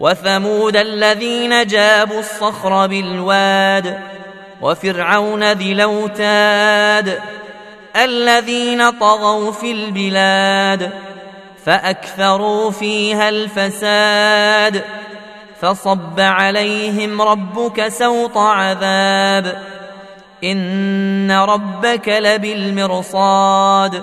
وثمود الذين جابوا الصخر بالواد وفرعون ذي الأوتاد الذين طغوا في البلاد فأكثروا فيها الفساد فصب عليهم ربك سوط عذاب إن ربك لبالمرصاد.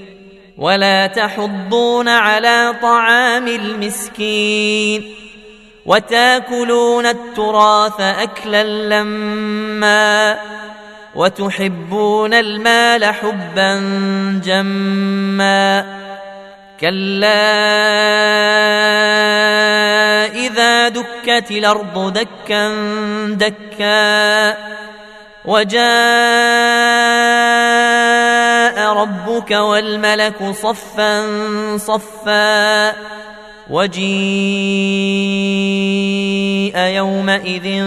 ولا تحضون على طعام المسكين وتاكلون التراث اكلا لما وتحبون المال حبا جما كلا اذا دكت الأرض دكا دكا وجاء ربك والملك صفا صفا وجيء يومئذ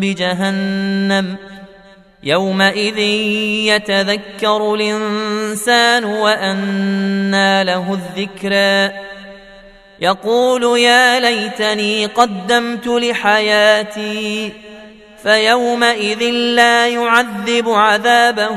بجهنم يومئذ يتذكر الإنسان وأنى له الذكرى يقول يا ليتني قدمت لحياتي فيومئذ لا يعذب عذابه